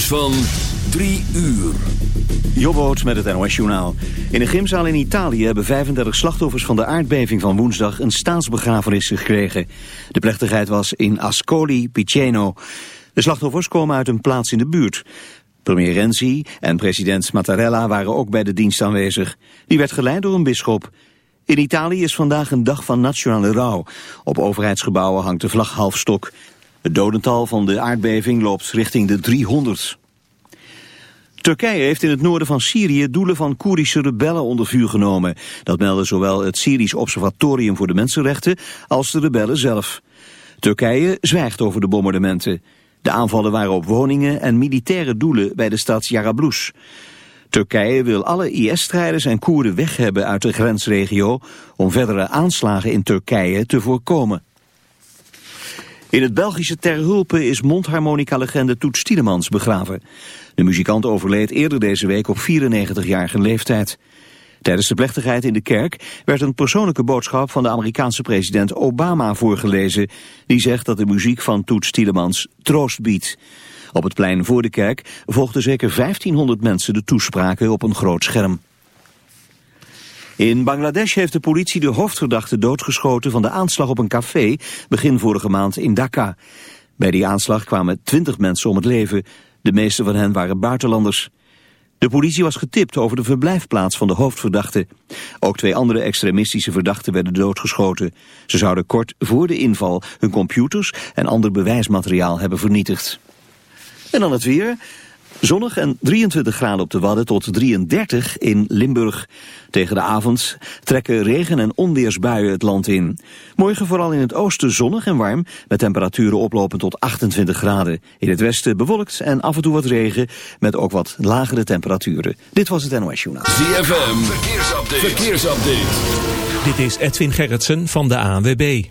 van 3 uur. Jobboot met het NOS Journaal. In een gymzaal in Italië hebben 35 slachtoffers van de aardbeving van woensdag een staatsbegrafenis gekregen. De plechtigheid was in Ascoli Piceno. De slachtoffers komen uit een plaats in de buurt. Premier Renzi en president Mattarella waren ook bij de dienst aanwezig. Die werd geleid door een bisschop. In Italië is vandaag een dag van nationale rouw. Op overheidsgebouwen hangt de vlag halfstok. Het dodental van de aardbeving loopt richting de 300. Turkije heeft in het noorden van Syrië doelen van Koerdische rebellen onder vuur genomen. Dat melden zowel het Syrisch Observatorium voor de Mensenrechten als de rebellen zelf. Turkije zwijgt over de bombardementen. De aanvallen waren op woningen en militaire doelen bij de stad Jarablus. Turkije wil alle IS-strijders en Koerden weg hebben uit de grensregio... om verdere aanslagen in Turkije te voorkomen. In het Belgische Terhulpe is mondharmonica-legende Toets Tielemans begraven. De muzikant overleed eerder deze week op 94-jarige leeftijd. Tijdens de plechtigheid in de kerk werd een persoonlijke boodschap van de Amerikaanse president Obama voorgelezen. Die zegt dat de muziek van Toets Tielemans troost biedt. Op het plein voor de kerk volgden zeker 1500 mensen de toespraken op een groot scherm. In Bangladesh heeft de politie de hoofdverdachte doodgeschoten van de aanslag op een café begin vorige maand in Dhaka. Bij die aanslag kwamen 20 mensen om het leven. De meeste van hen waren buitenlanders. De politie was getipt over de verblijfplaats van de hoofdverdachte. Ook twee andere extremistische verdachten werden doodgeschoten. Ze zouden kort voor de inval hun computers en ander bewijsmateriaal hebben vernietigd. En dan het weer. Zonnig en 23 graden op de Wadden tot 33 in Limburg. Tegen de avond trekken regen- en onweersbuien het land in. Morgen vooral in het oosten zonnig en warm, met temperaturen oplopend tot 28 graden. In het westen bewolkt en af en toe wat regen, met ook wat lagere temperaturen. Dit was het NOS Journaal. ZFM, verkeersupdate. verkeersupdate. Dit is Edwin Gerritsen van de ANWB.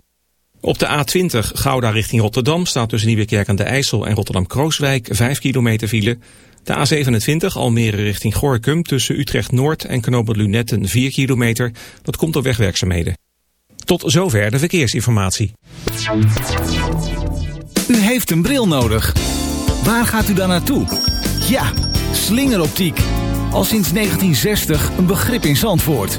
Op de A20 Gouda richting Rotterdam staat tussen Nieuwekerk aan de IJssel en Rotterdam-Krooswijk 5 kilometer file. De A27 Almere richting Gorkum tussen Utrecht-Noord en Knoopend Lunetten 4 kilometer. Dat komt door wegwerkzaamheden. Tot zover de verkeersinformatie. U heeft een bril nodig. Waar gaat u dan naartoe? Ja, slingeroptiek. Al sinds 1960 een begrip in Zandvoort.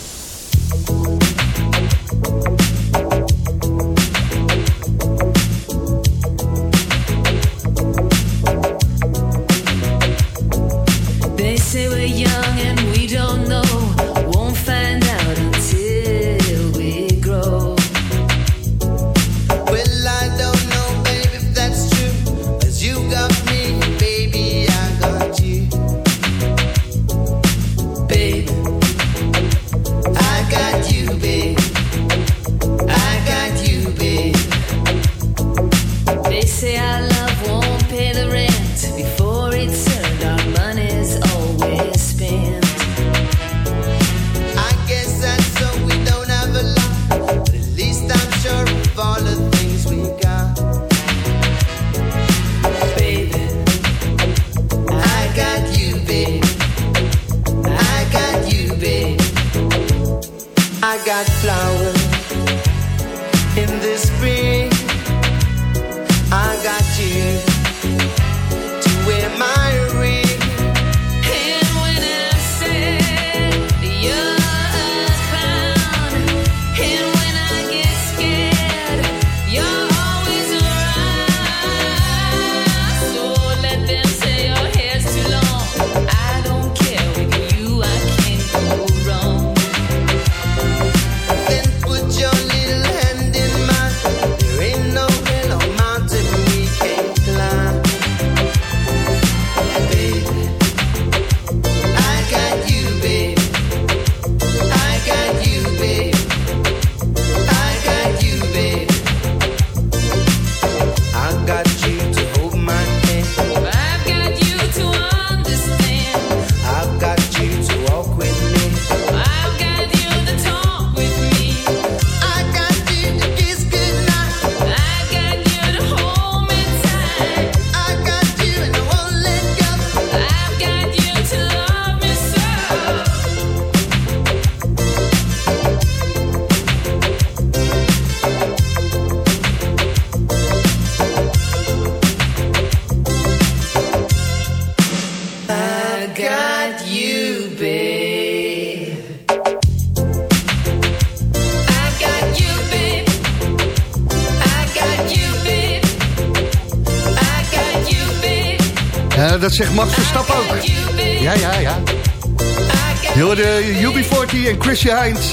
UB40 en Chrissy Heinz.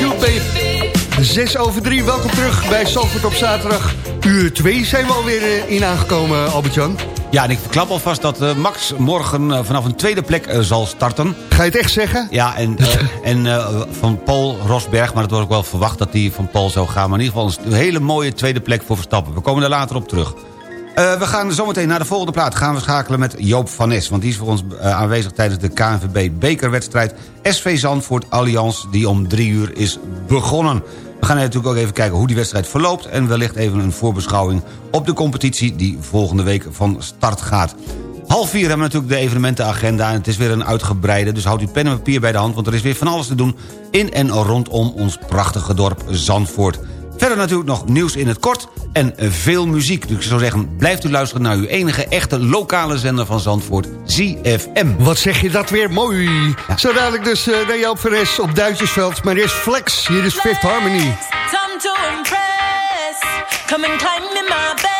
You, babe. 6 over 3, welkom terug bij Salford op zaterdag. Uur 2 zijn we alweer eh, in aangekomen, Albert-Jan. Ja, en ik verklap alvast dat eh, Max morgen eh, vanaf een tweede plek zal starten. Ga je het echt zeggen? Ja, en, en van Paul Rosberg, maar dat wordt ook wel verwacht dat die van Paul zou gaan. Maar in ieder geval een hele mooie tweede plek voor Verstappen. We komen daar later op terug. Eh, we gaan zometeen naar de volgende plaat. Gaan we schakelen met Joop van Nes. Want die is voor ons eh, aanwezig tijdens de KNVB bekerwedstrijd SV Zandvoort Allianz. Die om drie uur is begonnen. We gaan natuurlijk ook even kijken hoe die wedstrijd verloopt... en wellicht even een voorbeschouwing op de competitie... die volgende week van start gaat. Half vier hebben we natuurlijk de evenementenagenda... en het is weer een uitgebreide, dus houd uw pen en papier bij de hand... want er is weer van alles te doen in en rondom ons prachtige dorp Zandvoort. Verder natuurlijk nog nieuws in het kort en veel muziek. Dus ik zou zeggen, blijft u luisteren naar uw enige echte lokale zender van Zandvoort, ZFM. Wat zeg je dat weer mooi. Zo dadelijk dus eh, naar Joop van Nes op Duitsersveld. Maar eerst Flex, hier is Fifth Harmony. Time to impress. Come and climb in my bed.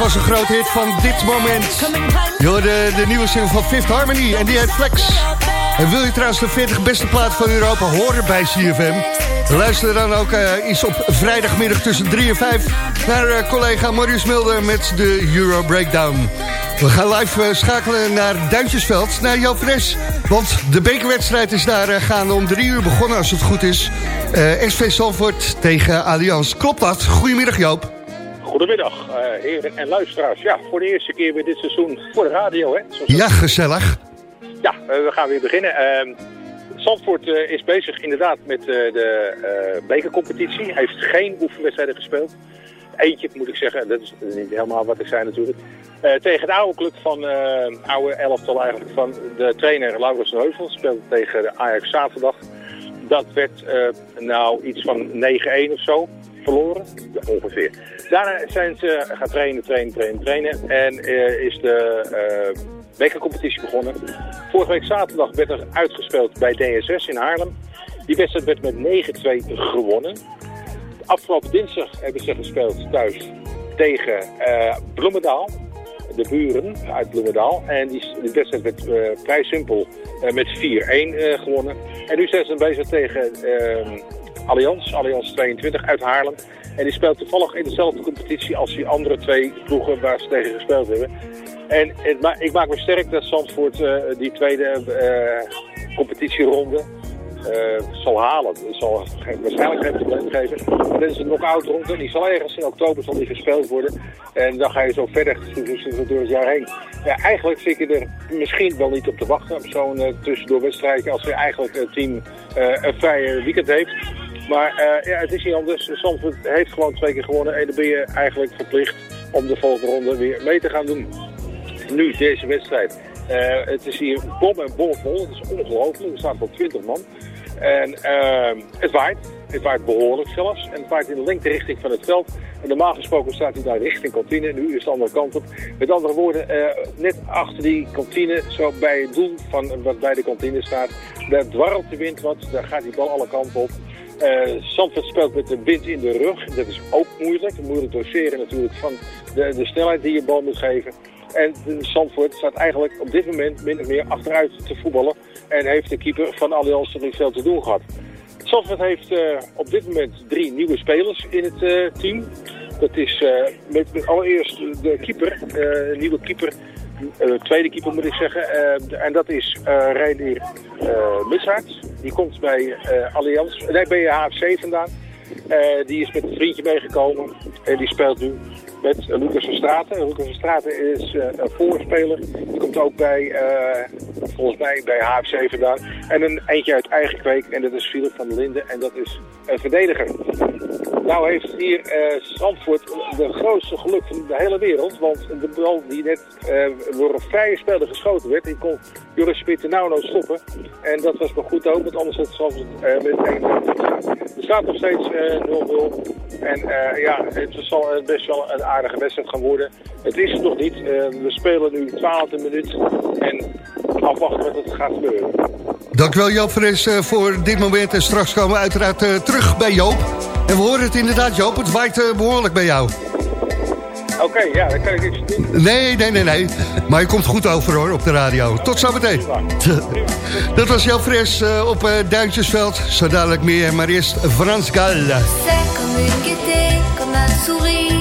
Was een groot hit van dit moment. Je hoorde de nieuwe single van Fifth Harmony en die heet Flex. En wil je trouwens de 40 beste plaat van Europa horen bij CFM? Luister dan ook eens op vrijdagmiddag tussen 3 en 5... naar eh, collega Maurice Mulder met de Euro Breakdown. We gaan live eh, schakelen naar Duintjesveld, naar Joop Fres. Want de bekerwedstrijd is daar gaande om 3 uur begonnen als het goed is. SV Salford tegen Allianz. Klopt dat? Goedemiddag Joop. Goedemiddag, eh, heren en luisteraars. Ja, voor de eerste keer weer dit seizoen voor de radio, hè? Zoals- Ja, gezellig. Ja, eh, we gaan weer beginnen. Ehm Zandvoort eh, is bezig inderdaad met de bekercompetitie. Hij heeft geen oefenwedstrijden gespeeld. Eentje, moet ik zeggen. Dat is niet helemaal wat ik zei natuurlijk. Tegen de oude club van, oude elftal eigenlijk, van de trainer Laurens Heuvel. Speelde tegen de Ajax zaterdag. Dat werd nou iets van 9-1 of zo verloren, ongeveer. Daarna zijn ze gaan trainen, trainen, trainen, trainen. En eh, is de eh bekercompetitie begonnen. Vorige week zaterdag werd er uitgespeeld bij DSS in Haarlem. Die wedstrijd werd met 9-2 gewonnen. Afgelopen dinsdag hebben ze gespeeld thuis tegen eh, Bloemendaal. De buren uit Bloemendaal. En die, wedstrijd werd eh, vrij simpel eh, met 4-1 eh, gewonnen. En nu zijn ze bezig tegen eh, Allianz, Allianz 22 uit Haarlem. En die speelt toevallig in dezelfde competitie als die andere twee ploegen waar ze tegen gespeeld hebben. En ik maak me sterk dat Zandvoort eh, die tweede eh, competitieronde eh, zal halen. Dat zal waarschijnlijk geen probleem geven. Maar dit is een knock-out ronde. Die zal ergens in oktober zal die gespeeld worden. En dan ga je zo verder door het jaar heen. Ja, eigenlijk zit je er misschien wel niet op te wachten op zo'n tussendoor wedstrijdje als je eigenlijk het team een vrije weekend heeft. Maar eh, ja, het is niet anders. Zandvoort heeft gewoon twee keer gewonnen en dan ben je eigenlijk verplicht om de volgende ronde weer mee te gaan doen. Nu, deze wedstrijd. Eh, het is hier bom en bom vol. Het is ongelooflijk. Er staat wel 20 man. En ehm, het waait. Het waait behoorlijk zelfs. En het waait in de lengterichting van het veld. En normaal gesproken staat hij daar richting kantine. Nu is de andere kant op. Met andere woorden, eh, net achter die kantine, zo bij het doel van wat bij de kantine staat, daar dwarrelt de wind wat. Daar gaat die bal alle kanten op. Eh Zandvoort speelt met de wind in de rug. Dat is ook moeilijk. Moeilijk doseren natuurlijk van de, de snelheid die je bal moet geven. En Zandvoort staat eigenlijk op dit moment min of meer achteruit te voetballen. En heeft de keeper van Allianz er niet veel te doen gehad. Zandvoort heeft eh, op dit moment drie nieuwe spelers in het eh, team. Dat is met, allereerst de keeper, nieuwe keeper, tweede keeper moet ik zeggen. En dat is Reinier Missaert. Die komt bij eh Allianz, nee, bij HFC vandaan. Eh, die is met een vriendje meegekomen en die speelt nu met Lucas van Straten. Lucas van Straten is eh, een voorspeler. Die komt ook bij, volgens mij, bij HFC vandaan. En een eentje uit eigen kweek en dat is Philip van Linden en dat is een verdediger. Nou heeft hier Zandvoort de grootste geluk van de hele wereld. Want de bal die net door een vrije speler geschoten werd, die kon Joris Spitter nou nog stoppen. En dat was maar goed ook, want anders had Zandvoort eh, met 1 Er staat nog steeds eh, 0-0. En eh, ja, het zal eh, best wel een aardige wedstrijd gaan worden. Het is het nog niet. Eh, we spelen nu 12e minuut. En afwachten wat er gaat gebeuren. Dankjewel Joop Fres eh, voor dit moment. En straks komen we uiteraard eh, terug bij Joop. En we horen het inderdaad Joop, het waait eh, behoorlijk bij jou. Oké, ja, dan kan ik iets doen. Nee, nee, nee, nee. Maar je komt goed over hoor, op de radio. Tot zometeen. Dat was Joop Fres eh, op eh, Duintjesveld. Zo dadelijk meer, maar eerst Frans Gal. C'est comme une gaieté, comme un sourire,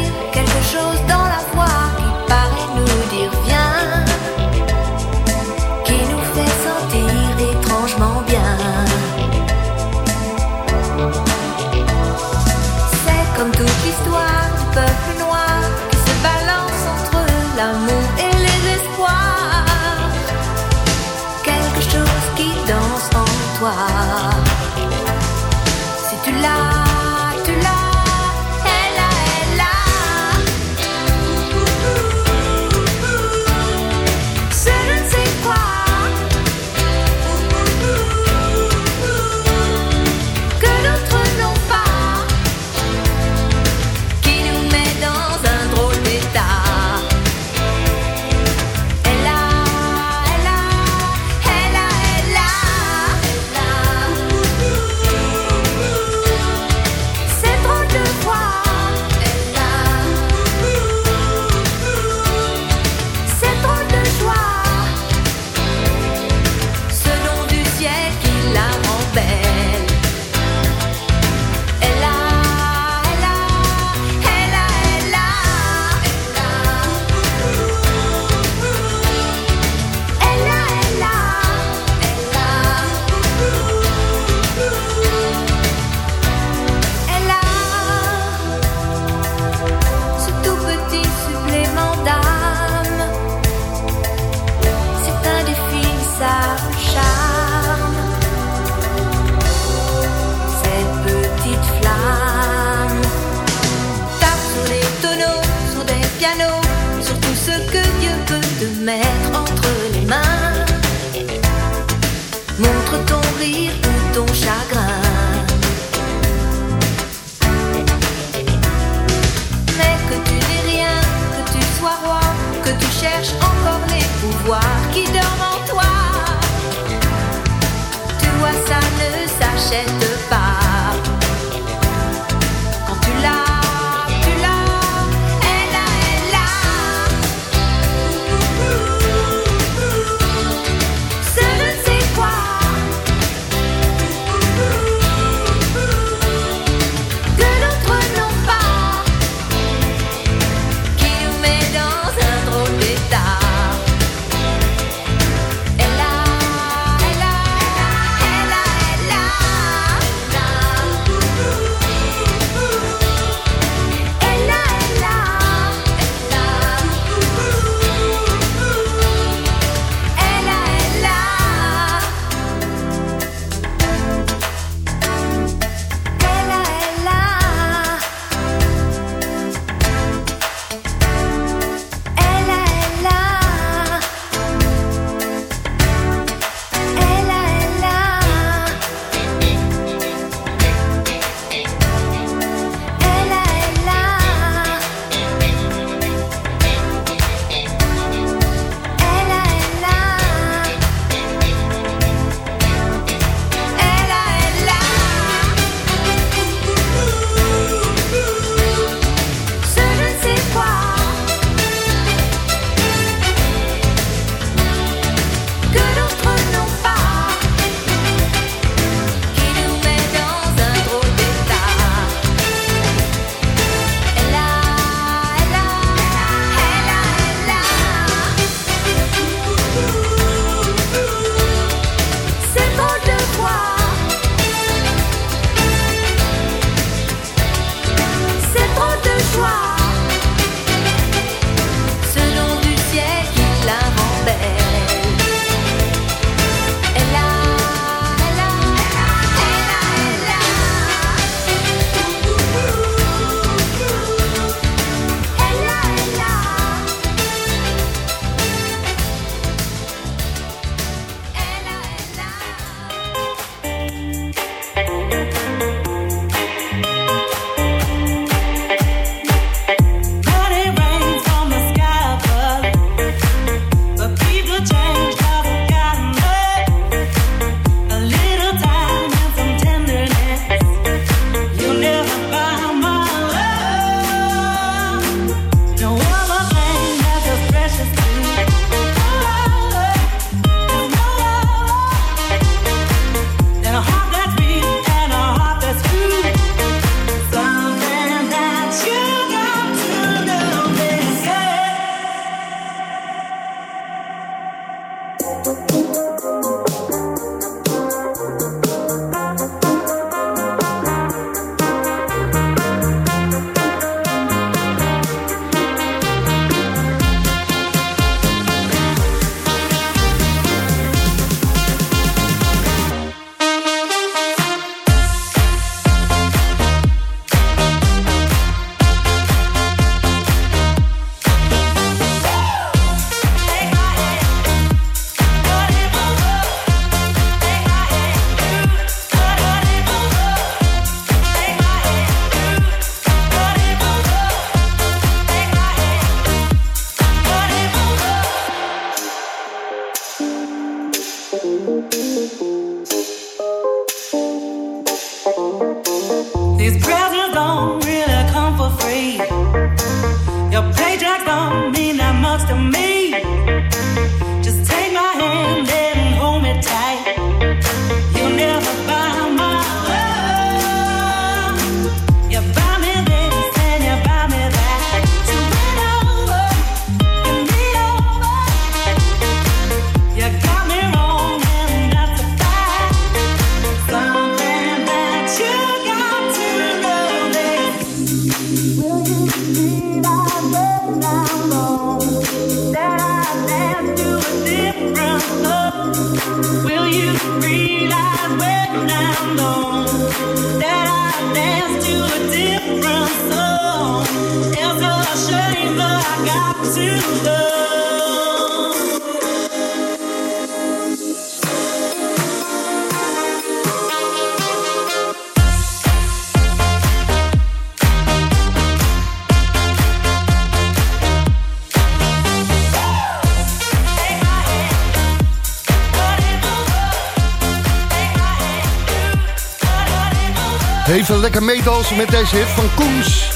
lekker met deze hit van Koens.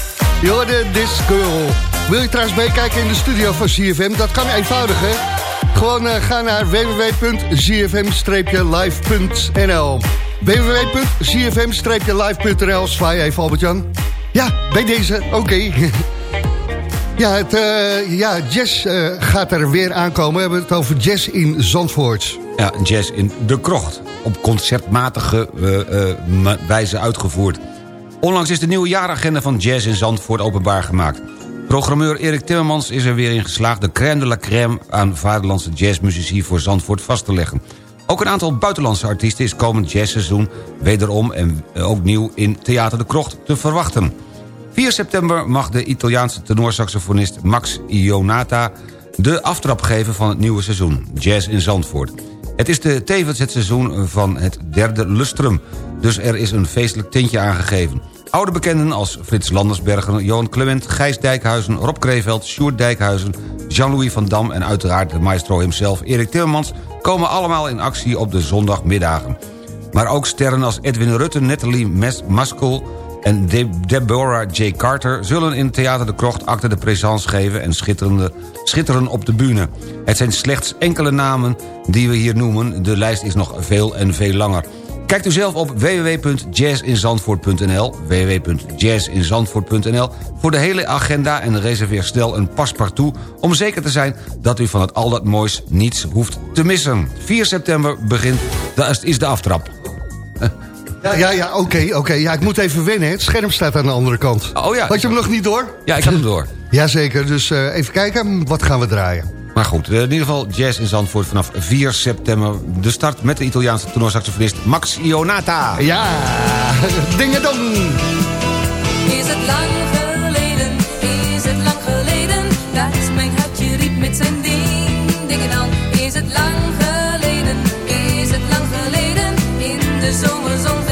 Hoorde This Girl. Wil je trouwens meekijken in de studio van CFM? Dat kan eenvoudig, hè? Gewoon uh, ga naar www.zfm-live.nl www.zfm-live.nl Zwaai even, Albert-Jan. Ja, bij deze, oké. ja, het, uh, ja, jazz uh, gaat er weer aankomen. We hebben het over jazz in Zandvoort. Ja, jazz in de krocht. Op conceptmatige wijze uitgevoerd. Onlangs is de nieuwe jaaragenda van Jazz in Zandvoort openbaar gemaakt. Programmeur Erik Timmermans is er weer in geslaagd... de crème de la crème aan vaderlandse jazzmuzici voor Zandvoort vast te leggen. Ook een aantal buitenlandse artiesten is komend jazzseizoen... wederom en ook nieuw in Theater de Krocht te verwachten. 4 september mag de Italiaanse tenorsaxofonist Max Ionata... de aftrap geven van het nieuwe seizoen, Jazz in Zandvoort. Het is de, tevens het seizoen van het derde lustrum... dus er is een feestelijk tintje aangegeven. Oude bekenden als Frits Landersbergen, Johan Clement, Gijs Dijkhuizen... Rob Kreeveld, Sjoerd Dijkhuizen, Jean-Louis van Dam... en uiteraard de maestro himself, Erik Timmermans... komen allemaal in actie op de zondagmiddagen. Maar ook sterren als Edwin Rutte, Nathalie Maskel en De Deborah J. Carter... zullen in Theater de Krocht acte de présence geven... en schitteren op de bühne. Het zijn slechts enkele namen die we hier noemen. De lijst is nog veel en veel langer. Kijkt u zelf op www.jazzinzandvoort.nl www.jazzinzandvoort.nl voor de hele agenda en reserveer snel een paspartout... om zeker te zijn dat u van het al dat moois niets hoeft te missen. 4 september begint, dat is de aftrap. Ja, ja, ja oké, oké. Ja, ik moet even wennen. Het scherm staat aan de andere kant. Oh ja. Had je hem nog niet door? Ja, ik had hem door. Jazeker, dus uh, even kijken. Wat gaan we draaien? Maar goed, in ieder geval jazz in Zandvoort vanaf 4 september. De start met de Italiaanse tenorsaxofonist Max Ionata. Ja, dingedong. Is het lang geleden, is het lang geleden... dat mijn hartje riep met zijn ding, dingedong. Is het lang geleden, is het lang geleden... in de zomerzon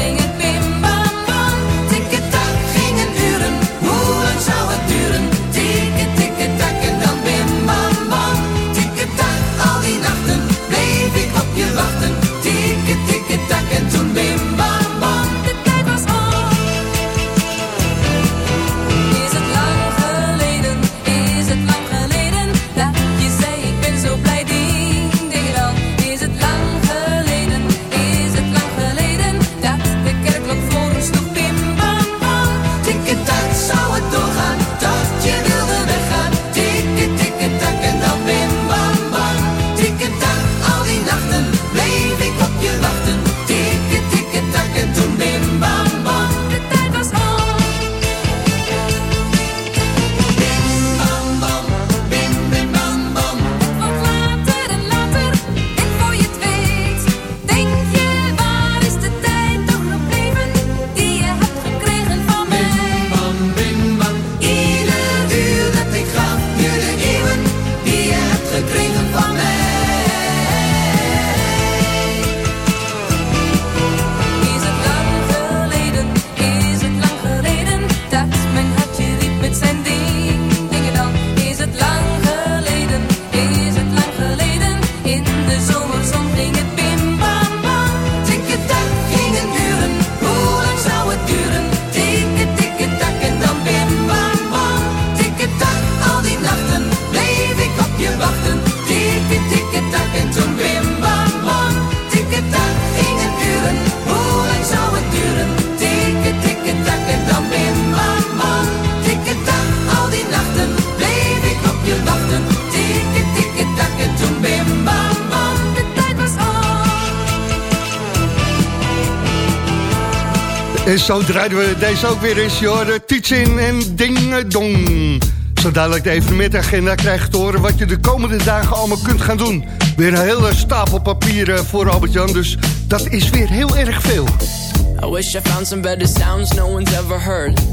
zo draaiden we deze ook weer eens. De Tietzin en Dingedong. Zo dadelijk de evenementagenda krijg je te horen... wat je de komende dagen allemaal kunt gaan doen. Weer een hele stapel papieren voor Albert-Jan, dus dat is weer heel erg veel. I wish I found some better sounds no one's ever heard.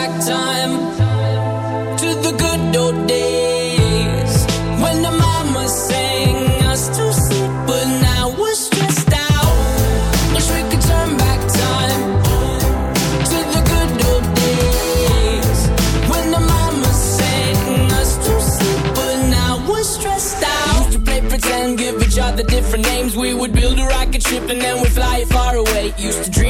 Back time to the good old days when the momma sang us to sleep. But now we're stressed out. Wish we could turn back time to the good old days when the momma sang us to sleep. But now we're stressed out. Used to play pretend, give each other different names. We would build a rocket ship and then we'd fly it far away. used to dream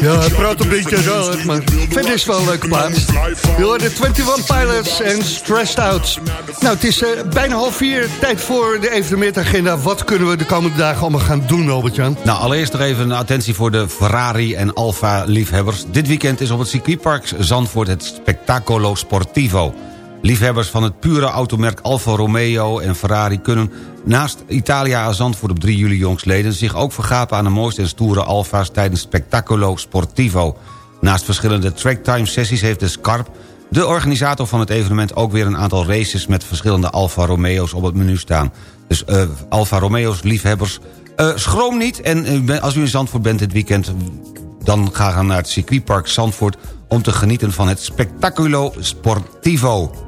Ja, het praat een beetje raar, maar verder is wel een leuke hoort de 21 Pilots en Stressed Out. Nou, het is eh, bijna half vier, tijd voor de evenementagenda. Wat kunnen we de komende dagen allemaal gaan doen, Albert-Jan? Nou, allereerst nog even een attentie voor de Ferrari en Alfa liefhebbers. Dit weekend is op het circuitpark Zandvoort het Spectacolo Sportivo. Liefhebbers van het pure automerk Alfa Romeo en Ferrari kunnen naast Italia Zandvoort op 3 juli jongstleden... zich ook vergapen aan de mooiste en stoere Alfa's tijdens Spectacolo Sportivo. Naast verschillende tracktime sessies heeft de Scarp... de organisator van het evenement ook weer een aantal races... met verschillende Alfa Romeo's op het menu staan. Dus eh, Alfa Romeo's liefhebbers, eh, schroom niet. En eh, als u in Zandvoort bent dit weekend... dan ga gaan naar het circuitpark Zandvoort... om te genieten van het Spectaculo Sportivo.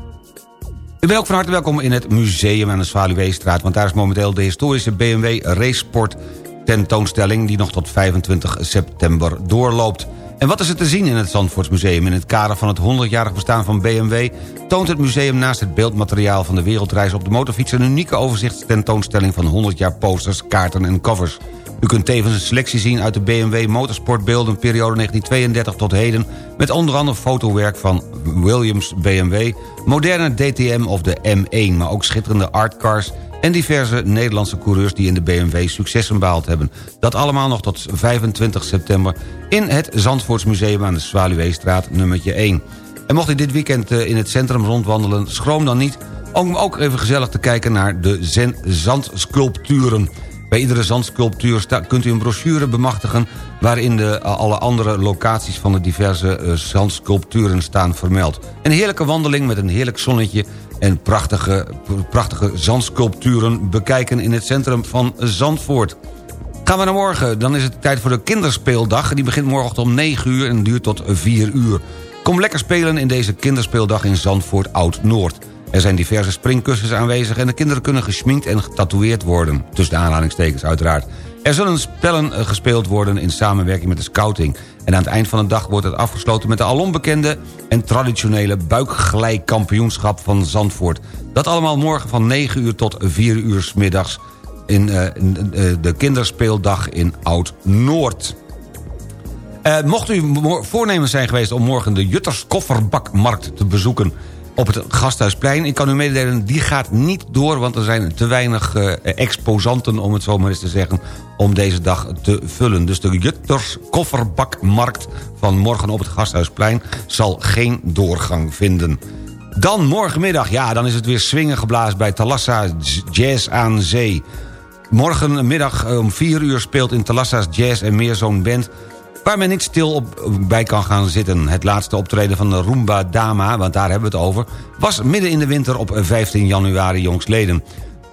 U bent ook van harte welkom in het museum aan de Zwaluweestraat... want daar is momenteel de historische BMW Racesport tentoonstelling... die nog tot 25 september doorloopt. En wat is er te zien in het Zandvoortsmuseum? In het kader van het 100-jarig bestaan van BMW... toont het museum naast het beeldmateriaal van de wereldreis op de motorfiets... een unieke overzichtstentoonstelling van 100 jaar posters, kaarten en covers. U kunt tevens een selectie zien uit de BMW motorsportbeelden... periode 1932 tot heden... met onder andere fotowerk van Williams BMW... moderne DTM of de M1... maar ook schitterende artcars en diverse Nederlandse coureurs... die in de BMW successen behaald hebben. Dat allemaal nog tot 25 september... in het Zandvoortsmuseum aan de Zwaluweestraat nummertje 1. En mocht u dit weekend eh, in het centrum rondwandelen... schroom dan niet om ook even gezellig te kijken naar de zandsculpturen... Bij iedere zandsculptuur kunt u een brochure bemachtigen... waarin de, alle andere locaties van de diverse eh, zandsculpturen staan vermeld. Een heerlijke wandeling met een heerlijk zonnetje... en prachtige, prachtige zandsculpturen bekijken in het centrum van Zandvoort. Gaan we naar morgen, dan is het tijd voor de kinderspeeldag. Die begint morgenochtend om 9 uur en duurt tot 4 uur. Kom lekker spelen in deze kinderspeeldag in Zandvoort Oud-Noord. Er zijn diverse springkussens aanwezig en de kinderen kunnen gesminkt en getatoeëerd worden. Tussen de aanhalingstekens uiteraard. Er zullen spellen eh, gespeeld worden in samenwerking met de scouting. En aan het eind van de dag wordt het afgesloten met de alom bekende... en traditionele buikglijkampioenschap van Zandvoort. Dat allemaal morgen van 9 uur tot 4 uur 's middags... in, eh, eh, de kinderspeeldag in Oud-Noord. Mocht u voornemens zijn geweest om morgen de Jutters Kofferbakmarkt te bezoeken op het Gasthuisplein. Ik kan u mededelen, die gaat niet door... want er zijn te weinig eh, exposanten, om het zo maar eens te zeggen... om deze dag te vullen. Dus de Jutters Kofferbakmarkt van morgen op het Gasthuisplein... zal geen doorgang vinden. Dan morgenmiddag, ja, dan is het weer swingen geblazen... bij Talassa Jazz aan Zee. Morgenmiddag eh, om 4 uur speelt in Talassa's Jazz en meer zo'n band waar men niet stil op bij kan gaan zitten. Het laatste optreden van de Roomba Dama, want daar hebben we het over... was midden in de winter op 15 januari jongstleden.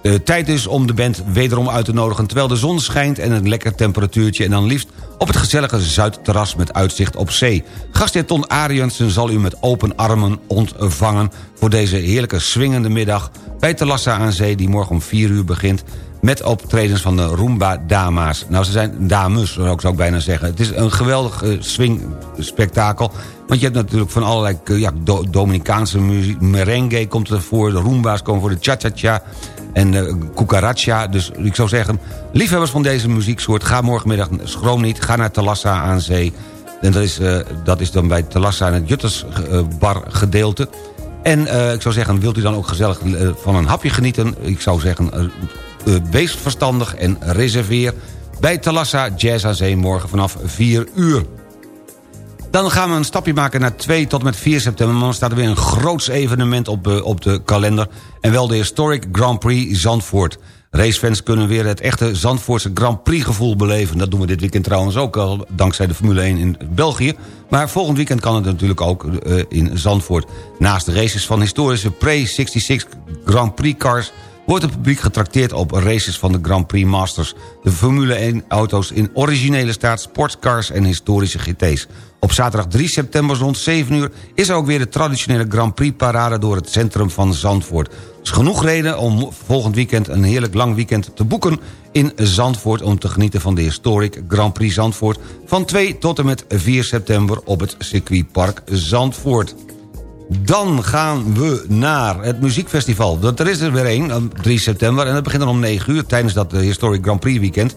Eh, tijd is om de band wederom uit te nodigen... terwijl de zon schijnt en een lekker temperatuurtje... en dan liefst op het gezellige Zuidterras met uitzicht op zee. Gastheer Ton Ariensen zal u met open armen ontvangen... voor deze heerlijke swingende middag bij Telassa aan Zee... die morgen om 4 uur begint met optredens van de Roomba Dama's. Nou, ze zijn dames, zou ik, bijna zeggen. Het is een geweldig uh, swing-spektakel. Want je hebt natuurlijk van allerlei uh, ja, Do Dominicaanse muziek. Merengue komt ervoor, de Roomba's komen voor de cha-cha-cha en uh, cucaracha. Dus ik zou zeggen, liefhebbers van deze muzieksoort... ga morgenmiddag, schroom niet, ga naar Talassa aan zee. En dat is, dat is dan bij Talassa in het Juttersbar gedeelte. En ik zou zeggen, wilt u dan ook gezellig van een hapje genieten? Ik zou zeggen, wees verstandig en reserveer... bij Talassa Jazz aan Zee morgen vanaf 4 uur. Dan gaan we een stapje maken naar 2 tot en met 4 september. Dan staat er weer een groots evenement op, uh, op de kalender. En wel de Historic Grand Prix Zandvoort. Racefans kunnen weer het echte Zandvoortse Grand Prix gevoel beleven. Dat doen we dit weekend trouwens ook al, dankzij de Formule 1 in België. Maar volgend weekend kan het natuurlijk ook uh, in Zandvoort. Naast de races van historische Pre-66 Grand Prix cars wordt het publiek getrakteerd op races van de Grand Prix Masters. De Formule 1-auto's in originele staat, sportscars en historische GT's. Op zaterdag 3 september rond 7 uur is er ook weer de traditionele Grand Prix parade door het centrum van Zandvoort. is genoeg reden om volgend weekend een heerlijk lang weekend te boeken in Zandvoort... om te genieten van de Historic Grand Prix Zandvoort van 2 tot en met 4 september op het circuitpark Zandvoort. Dan gaan we naar het muziekfestival. Er is er weer één, 3 september, en dat begint dan om 9 uur... tijdens dat Historic Grand Prix weekend.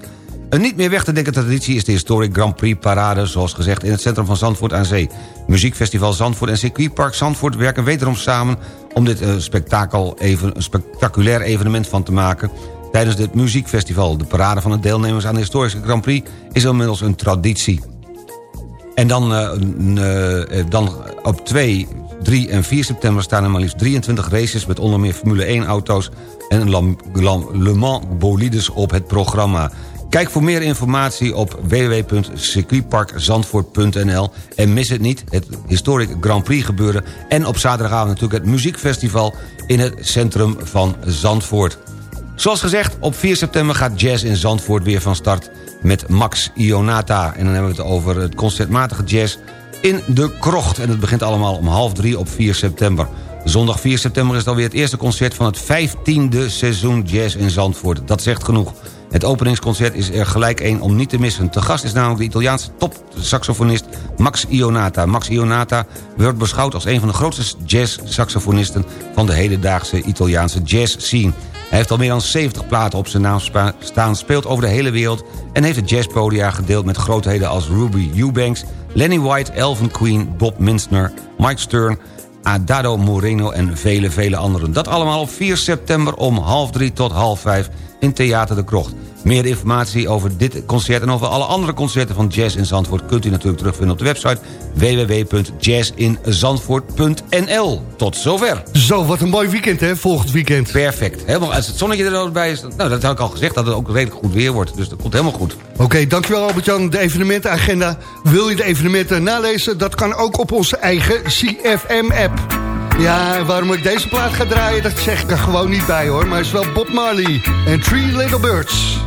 Een niet meer weg te denken traditie is de Historic Grand Prix Parade... zoals gezegd in het centrum van Zandvoort aan Zee. Muziekfestival Zandvoort en circuitpark Zandvoort werken wederom samen... om dit uh, spektakel even, een spectaculair evenement van te maken... tijdens dit muziekfestival. De parade van de deelnemers aan de Historische Grand Prix... is inmiddels een traditie. En dan, uh, dan op 2, 3 en 4 september staan er maar liefst 23 races... met onder meer Formule 1-auto's en Le Mans bolides op het programma... Kijk voor meer informatie op www.circuitparkzandvoort.nl en mis het niet, het Historic Grand Prix gebeuren... en op zaterdagavond natuurlijk het muziekfestival in het centrum van Zandvoort. Zoals gezegd, op 4 september gaat Jazz in Zandvoort weer van start met Max Ionata. En dan hebben we het over het concertmatige jazz in de krocht. En het begint allemaal om half drie op 4 september. Zondag 4 september is alweer het eerste concert van het 15e seizoen Jazz in Zandvoort. Dat zegt genoeg. Het openingsconcert is er gelijk één om niet te missen. Te gast is namelijk de Italiaanse topsaxofonist Max Ionata. Max Ionata wordt beschouwd als een van de grootste jazz-saxofonisten... van de hedendaagse Italiaanse jazz-scene. Hij heeft al meer dan 70 platen op zijn naam staan, speelt over de hele wereld... en heeft het jazzpodia gedeeld met grootheden als Ruby Eubanks... Lenny White, Elvin Queen, Bob Minsner, Mike Stern... Adado Moreno en vele, vele anderen. Dat allemaal op 4 september om half drie tot half vijf in Theater de Krocht. Meer informatie over dit concert en over alle andere concerten van Jazz in Zandvoort... kunt u natuurlijk terugvinden op de website www.jazzinzandvoort.nl. Tot zover. Zo, wat een mooi weekend hè, volgend weekend. Perfect. Helemaal, als het zonnetje er bij is, nou dat had ik al gezegd... dat het ook redelijk goed weer wordt. Dus dat komt helemaal goed. Oké, okay, dankjewel Albert-Jan. De evenementenagenda. Wil je de evenementen nalezen? Dat kan ook op onze eigen CFM-app. Ja, waarom ik deze plaat ga draaien, dat zeg ik er gewoon niet bij hoor. Maar het is wel Bob Marley en Three Little Birds.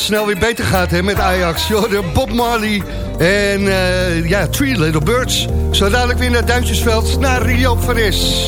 Snel weer beter gaat hè, met Ajax. Bob Marley en eh, ja, Three Little Birds. Zo dadelijk weer naar Duintjesveld, naar Rio Faris.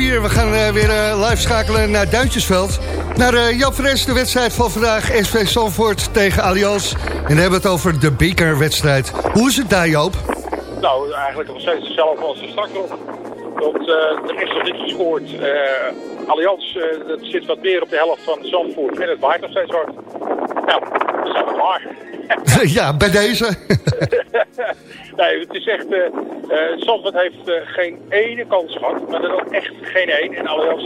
4. We gaan eh, weer eh, live schakelen naar Duintjesveld. Naar uh, Joop Fres, de wedstrijd van vandaag. SV Zandvoort tegen Allianz. En dan hebben we het over de bekerwedstrijd. Hoe is het daar, Joop? Nou, eigenlijk nog steeds hetzelfde als de straks op. Want er is nog niet gescoord. Allianz dat zit wat meer op de helft van Zandvoort. En het waait nog steeds hard. Nou, we zijn klaar. ja, bij deze. nee, het is echt... eh Zandvoort heeft eh, geen ene kans gehad. Maar dan ook echt geen één. En Allianz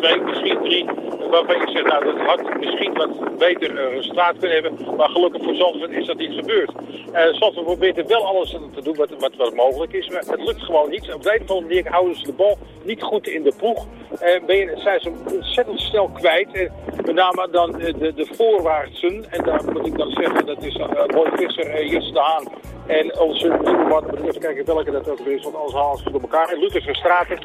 twee, misschien drie. Waarvan je zegt, nou, dat had misschien wat beter eh, resultaat kunnen hebben. Maar gelukkig voor Zandvoort is dat niet gebeurd. Zandvoort probeert er wel alles aan te doen wat, wat, wat mogelijk is. Maar het lukt gewoon niet. Op de een andere manier houden ze de bal niet goed in de ploeg. Ben zijn ze ontzettend snel kwijt. Met name dan de, de voorwaartsen. En daar moet ik dan zeggen, dat is uh, Roy Visser, uh, Jesse de Haan. En onze nieuwe even kijken welke dat ook weer is, want anders halen ze door elkaar. En Lucas Verstraten,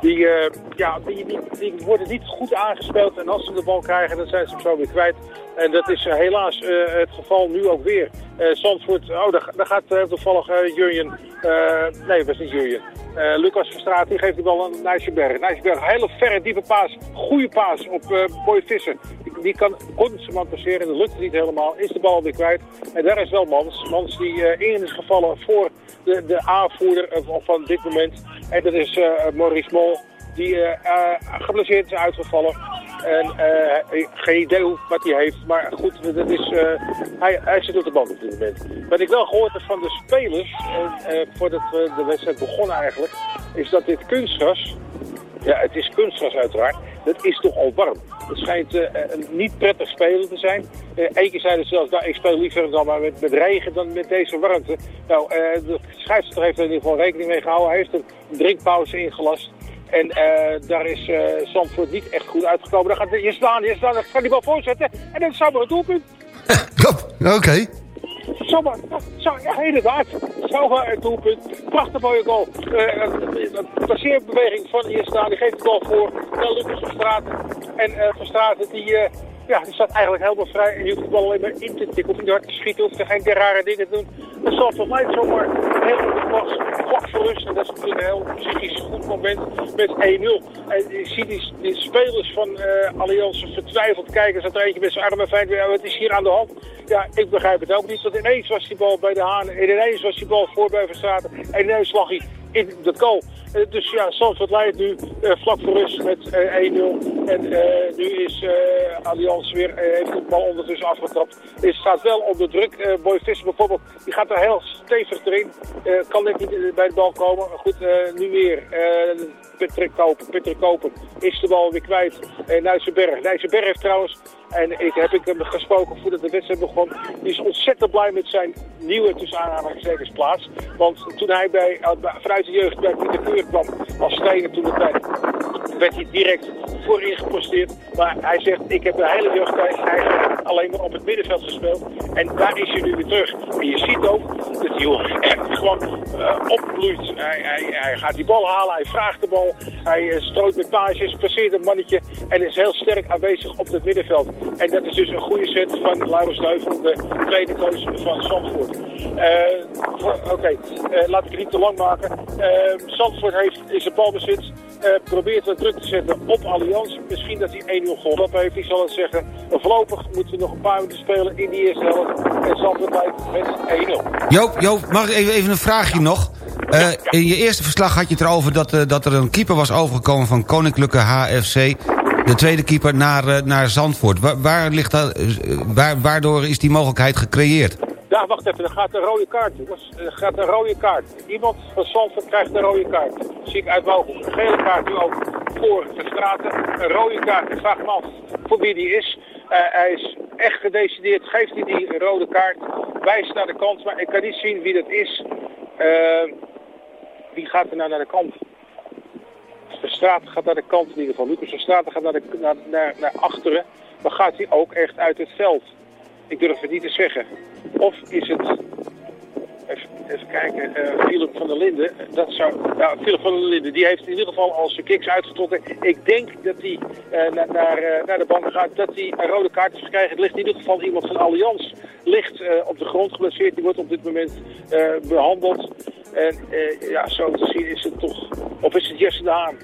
die, eh, ja, die, die, die worden niet goed aangespeeld. En als ze de bal krijgen, dan zijn ze hem zo weer kwijt. En dat is eh, helaas eh, het geval nu ook weer. Eh Zandvoort, oh, daar, gaat toevallig eh Jurjen, nee, dat was niet Jurjen. Lucas Verstraat, die geeft de bal aan Nijsjeberg. Nijsjeberg, hele verre, diepe paas. Goede paas op Boy Visser. Die, kan constant passeren en dat lukt niet helemaal. Is de bal weer kwijt. En daar is wel Mans. Mans die eh in is gevallen voor de, de aanvoerder van- dit moment. En dat is eh, Maurice Mol. Die eh, geblesseerd is uitgevallen. En geen idee wat hij heeft. Maar goed, dat is, hij, hij zit op de band op dit moment. Wat ik wel gehoord heb van de spelers, voordat we de wedstrijd begonnen eigenlijk, is dat dit kunstgras, ja het is kunstgras uiteraard, dat is toch al warm. Het schijnt eh, een niet prettig spelen te zijn. Eén keer zeiden ze zelfs, nou, ik speel liever dan maar met, met regen dan met deze warmte. Nou, eh, de scheidsrechter heeft er in ieder geval rekening mee gehouden. Hij heeft een drinkpauze ingelast. En eh, daar is eh Zandvoort niet echt goed uitgekomen. Dan gaat je staan, je staan, dan gaat die bal voorzetten. En dat is zomaar het doelpunt. Oké. Zomaar, zo, ja, inderdaad. Zomaar het doelpunt. Prachtig mooie goal. Eh, een- passeerbeweging van hier. Die geeft de bal voor Lucas van Straten. En eh van Straten die, ja, die staat eigenlijk helemaal vrij. En je hoeft de bal alleen maar in te tikken. Hoeft niet hard te schieten. Hoeft er geen rare dingen te doen. Dat zal voor mij zomaar heel onverwachts vlak voor. En dat is natuurlijk een heel psychisch goed moment met 1-0. En je ziet die, spelers van eh Allianz vertwijfeld kijken. Zat er eentje met zijn armen fijn. Ja, wat is hier aan de hand? Ja, ik begrijp het ook niet. Want ineens was die bal bij de Haan. En ineens was die bal voor bij Verstraten. En ineens lag hij in de goal. Eh, dus ja, Zandvoort leidt nu eh, vlak voor rust met eh, 1-0. En eh, nu is Allianz weer, heeft de bal ondertussen afgetrapt. Het staat wel onder druk. Boy Visser bijvoorbeeld, die gaat er heel stevig erin. Kan net niet bij de bal komen. Goed, nu weer. Patrick Koper. Patrick Koper is de bal weer kwijt. Uh, Nijsselberg. Nijsselberg heeft trouwens, en ik heb ik hem gesproken voordat de wedstrijd begon, die is ontzettend blij met zijn nieuwe tussen aanhalingstekens plaats. Want toen hij bij, eh, vanuit de jeugd bij Pieter Keur kwam als trainer toen de tijd, werd hij direct voorin geposteerd. Maar hij zegt, ik heb de hele jeugdtijd eigenlijk alleen maar op het middenveld gespeeld. En daar is hij nu weer terug. En je ziet ook dat jongen echt gewoon eh, opbloeit. Hij, hij, hij gaat die bal halen, hij vraagt de bal. Hij eh, strooit met paasjes, passeert een mannetje en is heel sterk aanwezig op het middenveld. En dat is dus een goede set van Laurens Duivel, de tweede coach van Zandvoort. Eh, Oké, eh, laat ik het niet te lang maken. Eh, Zandvoort heeft, is een balbezit. eh, probeert wat druk te zetten op Allianz. Misschien dat hij 1-0 gol op heeft, ik zal het zeggen. Voorlopig moeten we nog een paar minuten spelen in die eerste helft. En Zandvoort leidt met 1-0. Joop, Joop, mag ik even, even een vraagje nog? In je eerste verslag had je het erover dat, dat er een keeper was overgekomen van Koninklijke HFC. De tweede keeper naar, eh, naar Zandvoort. Waar, ligt dat, eh, waar, waardoor is die mogelijkheid gecreëerd? Ja, wacht even, er gaat een rode kaart. Er gaat een rode kaart. Iemand van Zandvoort krijgt een rode kaart. Zie ik uit ogen. Een gele kaart nu ook voor de straten. Een rode kaart. Ik vraag me af voor wie die is. Eh, hij is echt gedecideerd. Geeft hij die rode kaart. Wijst naar de kant, maar ik kan niet zien wie dat is. Wie gaat er nou naar de kant? De straat gaat naar de kant in ieder geval. Lucas de straat gaat naar, de, naar, naar, naar achteren. Maar gaat hij ook echt uit het veld? Ik durf het niet te zeggen. Of is het... Even, kijken. eh, Philip van der Linden. Dat zou... Nou, Philip van der Linden. Die heeft in ieder geval al zijn kicks uitgetrokken. Ik denk dat hij eh, na- naar, eh, naar de bank gaat. Dat hij een rode kaart is gekregen. Het ligt in ieder geval iemand van Allianz. Ligt op de grond geblesseerd. Die wordt op dit moment eh, behandeld. En eh, ja, zo te zien is het toch... Of is het Jesse de Haan?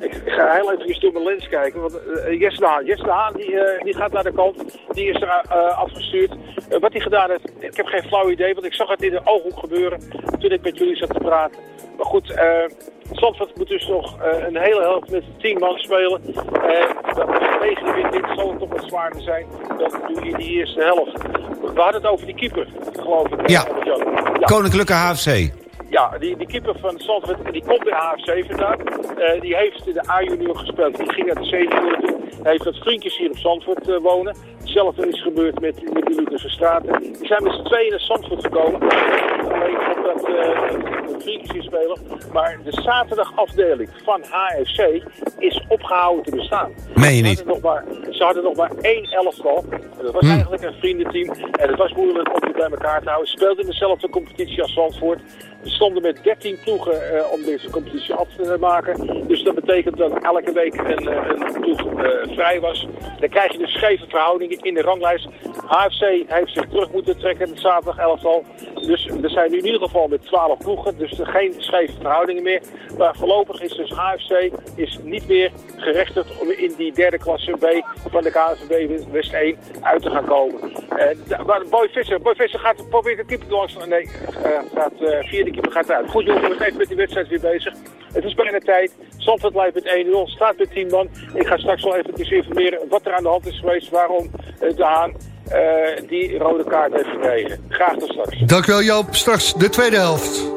Ik ga heel even door mijn lens kijken. Want eh, Jesse de Haan, Jesse de Haan die, eh, die gaat naar de kant. Die is er eh, afgestuurd. Wat hij gedaan heeft, ik heb geen flauw idee. Want ik zag het in de ooghoek gebeuren toen ik met jullie zat te praten. Maar goed, eh Zandvoort moet dus nog eh, een hele helft met 10 man spelen. Dat tegen de wind in zal het toch wat zwaarder zijn dan nu in die eerste helft. We hadden het over die keeper, geloof ik. Ja. ja. Koninklijke HFC. Ja, die, die keeper van Zandvoort, die komt bij AFC vandaan. Eh, die heeft in de A-junior gespeeld. Die ging naar de C-junior toe. Hij heeft wat vriendjes hier op Zandvoort eh, wonen. Hetzelfde is gebeurd met, met die Lucas Verstraten. Die zijn met z'n tweeën naar Zandvoort gekomen. Alleen omdat eh de vriendjes hier spelen. Maar de zaterdagafdeling van HFC is opgehouden te bestaan. Meen je Ze niet? hadden nog maar, ze hadden nog maar één elftal. Dat was Hm. eigenlijk een vriendenteam. En het was moeilijk om die bij elkaar te houden. Ze speelden in dezelfde competitie als Zandvoort. We stonden met 13 ploegen eh, om deze competitie af te maken. Dus dat betekent dat elke week een, eh, een ploeg eh, vrij was. Dan krijg je dus scheve verhoudingen in de ranglijst. HFC heeft zich terug moeten trekken het zaterdag elftal. Dus we zijn nu in ieder geval met 12 ploegen. Dus geen scheve verhoudingen meer. Maar voorlopig is dus HFC is niet meer gerechtigd om in die derde klasse B van de KNVB West 1 uit te gaan komen. Maar Boy Visser, Boy gaat proberen de keeper langs. Nee, gaat, eh, tweede keeper gaat. Goed, jongens, we zijn met die wedstrijd weer bezig. Het is bijna tijd. Zandvoort leidt met 1-0. Staat met 10 man. Ik ga straks wel even dus informeren wat er aan de hand is geweest. Waarom eh, De Haan eh, die rode kaart heeft gekregen. Graag tot straks. Dankjewel Joop. Straks de tweede helft.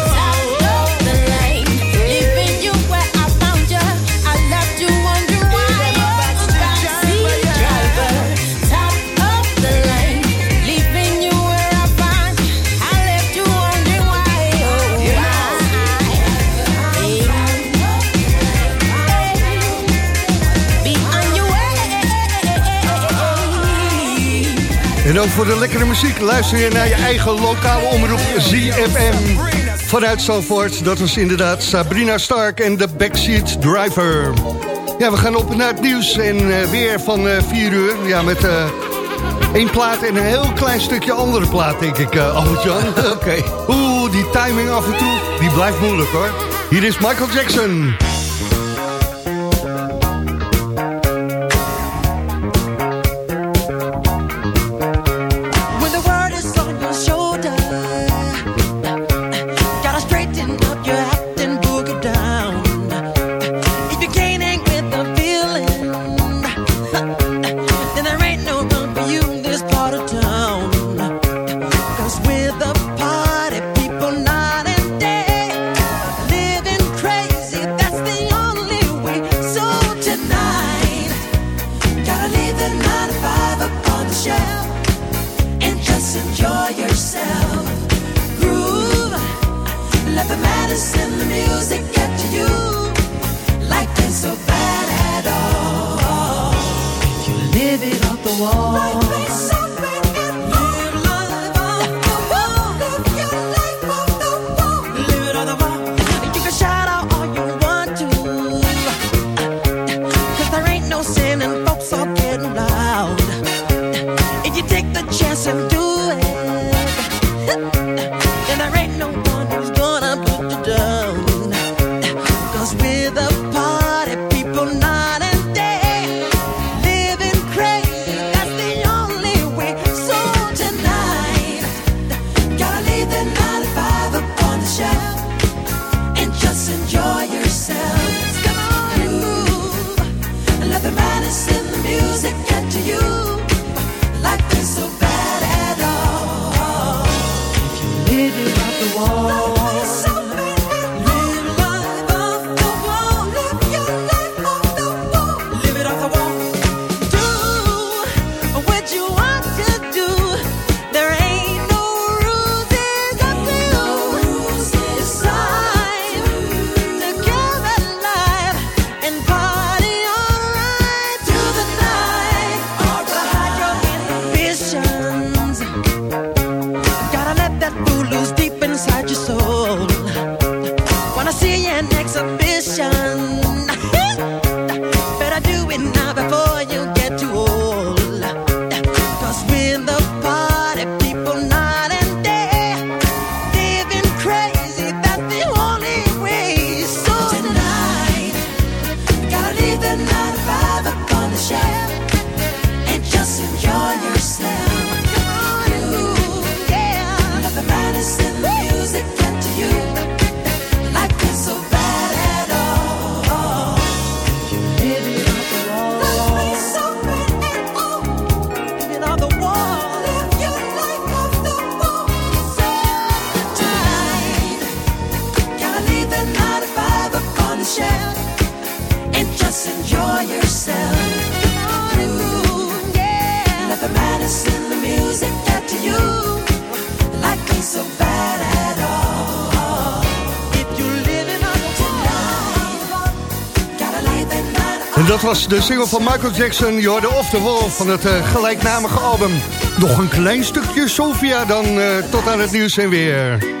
voor de lekkere muziek. Luister je naar je eigen lokale omroep ZFM. Vanuit Zalvoort, dat was inderdaad Sabrina Stark en de Backseat Driver. Ja, we gaan op naar het nieuws en eh, weer van eh, 4 uur. Ja, met uh, één plaat en een heel klein stukje andere plaat, denk ik, Albert-Jan. Oké. Oeh, die timing af en toe, die blijft moeilijk, hoor. Hier is Michael Jackson. En dat was de single van Michael Jackson, je hoorde Off the Wall van het eh, gelijknamige album. Nog een klein stukje Sofia dan eh, tot aan het nieuws en weer.